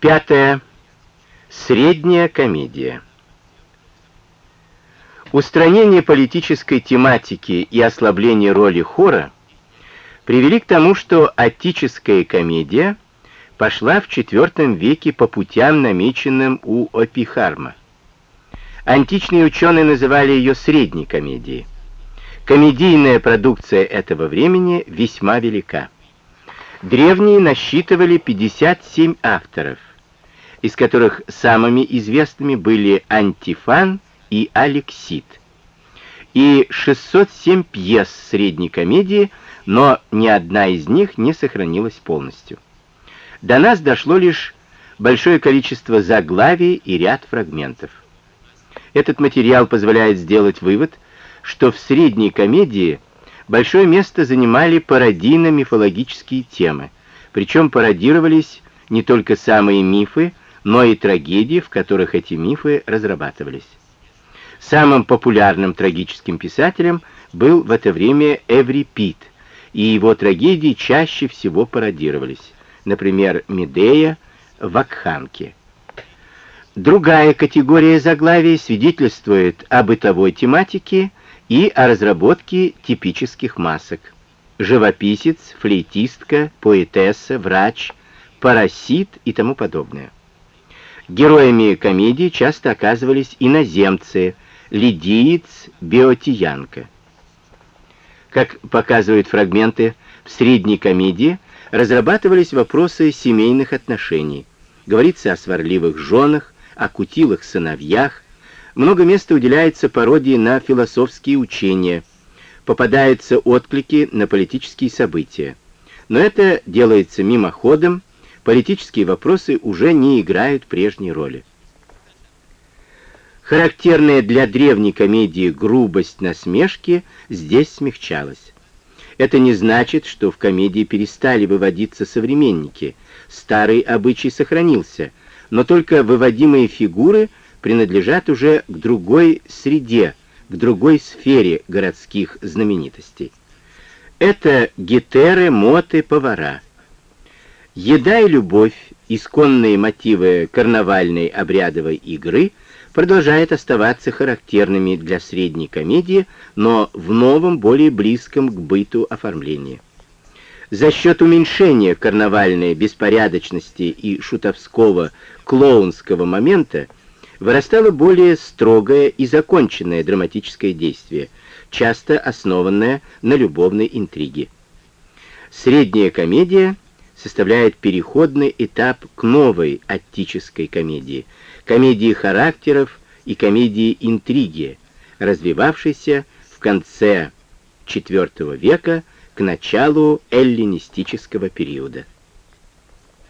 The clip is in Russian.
Пятое. Средняя комедия. Устранение политической тематики и ослабление роли хора привели к тому, что отическая комедия пошла в IV веке по путям, намеченным у Опихарма. Античные ученые называли ее средней комедией. Комедийная продукция этого времени весьма велика. Древние насчитывали 57 авторов, из которых самыми известными были Антифан и Алексит, и 607 пьес средней комедии, но ни одна из них не сохранилась полностью. До нас дошло лишь большое количество заглавий и ряд фрагментов. Этот материал позволяет сделать вывод, что в средней комедии большое место занимали пародийно-мифологические темы, причем пародировались не только самые мифы, но и трагедии, в которых эти мифы разрабатывались. Самым популярным трагическим писателем был в это время Эврипид, и его трагедии чаще всего пародировались, например, Медея, Вакханки. Другая категория заглавий свидетельствует о бытовой тематике и о разработке типических масок. Живописец, флейтистка, поэтесса, врач, парасит и тому подобное. Героями комедии часто оказывались иноземцы, лидиец, биотиянка. Как показывают фрагменты, в средней комедии разрабатывались вопросы семейных отношений. Говорится о сварливых женах, о кутилых сыновьях. Много места уделяется пародии на философские учения. Попадаются отклики на политические события. Но это делается мимоходом, политические вопросы уже не играют прежней роли. Характерная для древней комедии грубость насмешки здесь смягчалась. Это не значит, что в комедии перестали выводиться современники. Старый обычай сохранился, но только выводимые фигуры принадлежат уже к другой среде, к другой сфере городских знаменитостей. Это гетеры, моты, повара – Еда и любовь, исконные мотивы карнавальной обрядовой игры, продолжают оставаться характерными для средней комедии, но в новом, более близком к быту оформлении. За счет уменьшения карнавальной беспорядочности и шутовского клоунского момента вырастало более строгое и законченное драматическое действие, часто основанное на любовной интриге. Средняя комедия — составляет переходный этап к новой аттической комедии, комедии характеров и комедии интриги, развивавшейся в конце IV века к началу эллинистического периода.